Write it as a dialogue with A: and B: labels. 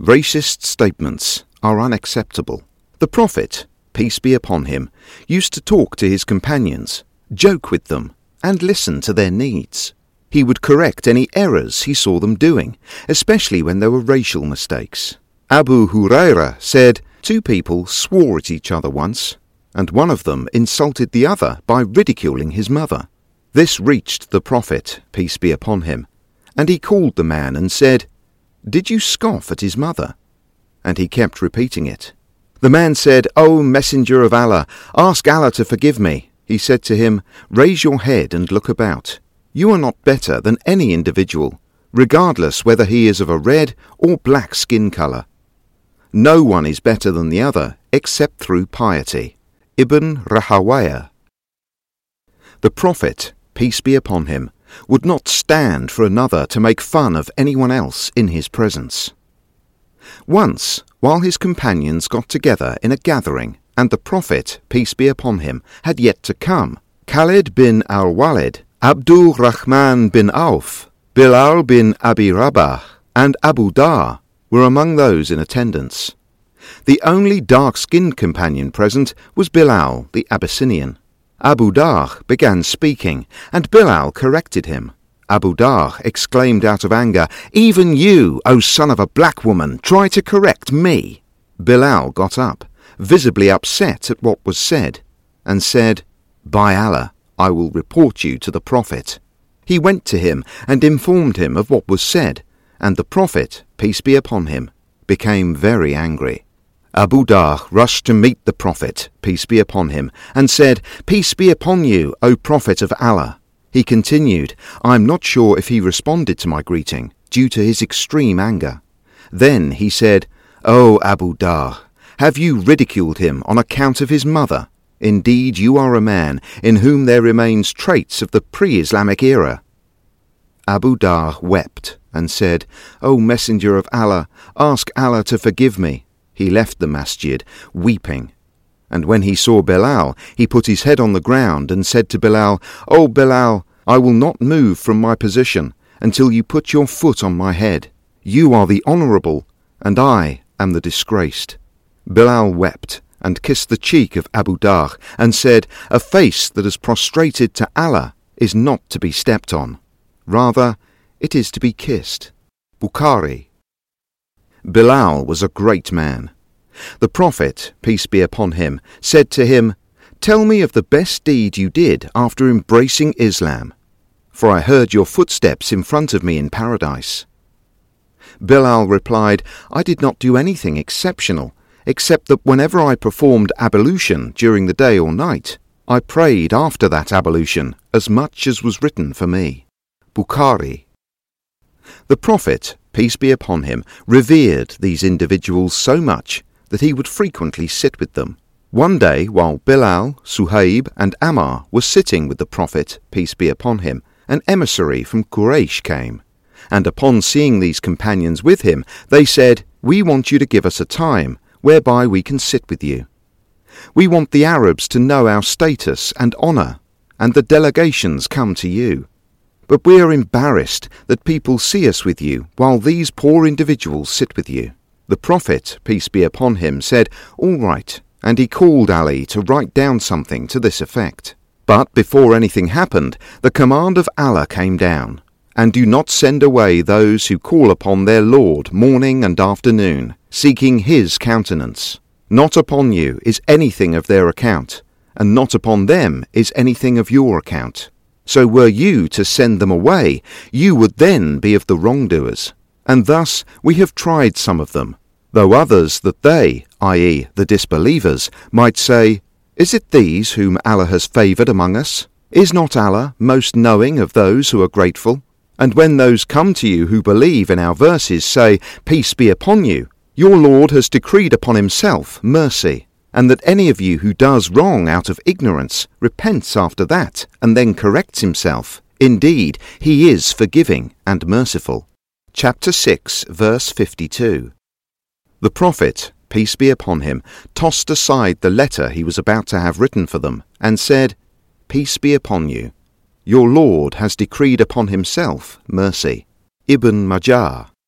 A: Racist statements are unacceptable. The Prophet, peace be upon him, used to talk to his companions, joke with them, and listen to their needs. He would correct any errors he saw them doing, especially when there were racial mistakes. Abu Huraira said, Two people swore at each other once, and one of them insulted the other by ridiculing his mother. This reached the Prophet, peace be upon him, and he called the man and said, Did you scoff at his mother? And he kept repeating it. The man said, O Messenger of Allah, ask Allah to forgive me. He said to him, Raise your head and look about. You are not better than any individual, regardless whether he is of a red or black skin colour. No one is better than the other except through piety. Ibn Rahawayh. The Prophet, peace be upon him, would not stand for another to make fun of anyone else in his presence. Once, while his companions got together in a gathering, and the Prophet, peace be upon him, had yet to come, Khalid bin al Walid, Abdul Rahman bin Auf, Bilal bin Abi Rabah, and Abu Dar were among those in attendance. The only dark skinned companion present was Bilal, the Abyssinian. Abu Dar began speaking, and Bilal corrected him. Abu Dar exclaimed out of anger, Even you, O son of a black woman, try to correct me. Bilal got up, visibly upset at what was said, and said, By Allah, I will report you to the Prophet. He went to him and informed him of what was said, and the Prophet, peace be upon him, became very angry. Abu Dar rushed to meet the Prophet, peace be upon him, and said, Peace be upon you, O Prophet of Allah. He continued, I am not sure if he responded to my greeting, due to his extreme anger. Then he said, O Abu Dar, have you ridiculed him on account of his mother? Indeed, you are a man in whom there remains traits of the pre-Islamic era. Abu Dar wept and said, O Messenger of Allah, ask Allah to forgive me. He left the masjid, weeping. And when he saw Bilal, he put his head on the ground and said to Bilal, O Bilal, I will not move from my position until you put your foot on my head. You are the honourable, and I am the disgraced. Bilal wept and kissed the cheek of Abu Dar and said, A face that is prostrated to Allah is not to be stepped on. Rather, it is to be kissed. Bukhari. Bilal was a great man. The Prophet, peace be upon him, said to him, Tell me of the best deed you did after embracing Islam, for I heard your footsteps in front of me in paradise. Bilal replied, I did not do anything exceptional, except that whenever I performed ablution during the day or night, I prayed after that ablution as much as was written for me. Bukhari. The Prophet, peace be upon him, revered these individuals so much that he would frequently sit with them. One day, while Bilal, Suhaib, and Ammar were sitting with the Prophet, peace be upon him, an emissary from Quraysh came. And upon seeing these companions with him, they said, We want you to give us a time whereby we can sit with you. We want the Arabs to know our status and honour, and the delegations come to you. But we are embarrassed that people see us with you while these poor individuals sit with you. The Prophet, peace be upon him, said, All right, and he called Ali to write down something to this effect. But before anything happened, the command of Allah came down, and do not send away those who call upon their Lord morning and afternoon, seeking his countenance. Not upon you is anything of their account, and not upon them is anything of your account. So were you to send them away, you would then be of the wrongdoers. And thus we have tried some of them, though others that they, i.e., the disbelievers, might say, Is it these whom Allah has favoured among us? Is not Allah most knowing of those who are grateful? And when those come to you who believe in our verses say, Peace be upon you, your Lord has decreed upon himself mercy, and that any of you who does wrong out of ignorance repents after that, and then corrects himself. Indeed, he is forgiving and merciful chapter 6, verse 52. The Prophet, peace be upon him, tossed aside the letter he was about to have written for them, and said, Peace be upon you. Your Lord has decreed upon himself mercy. Ibn Majah.